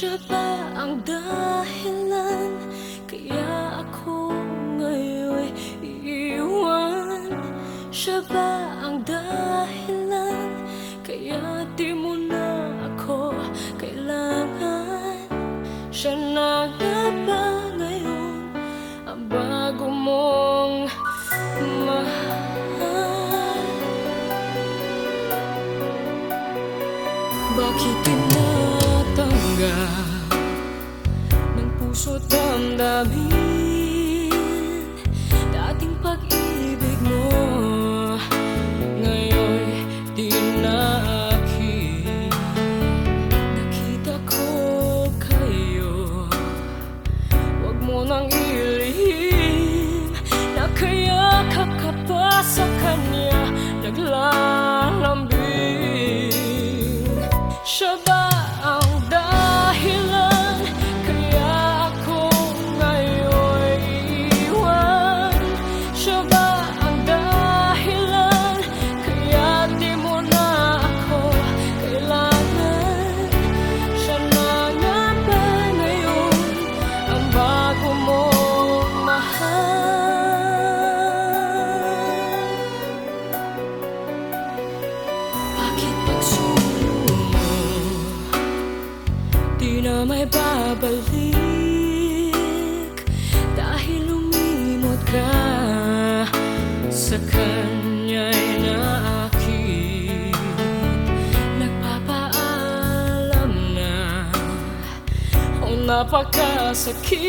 Siya ba ang dahilan. Kaya ako ngayon iiwan. Siya ba ang dahilan. Kaya di mo na ako kailangan. Siya na nga ba ngayon Ang bago mong mahal? Bakit tinatanggap na may babalik Dahil lumimot ka Sa kanya'y naakit. Nagpapaalam na Oh napakasakit.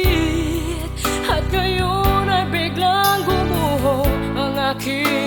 At ngayon ay biglang gumuho Ang aking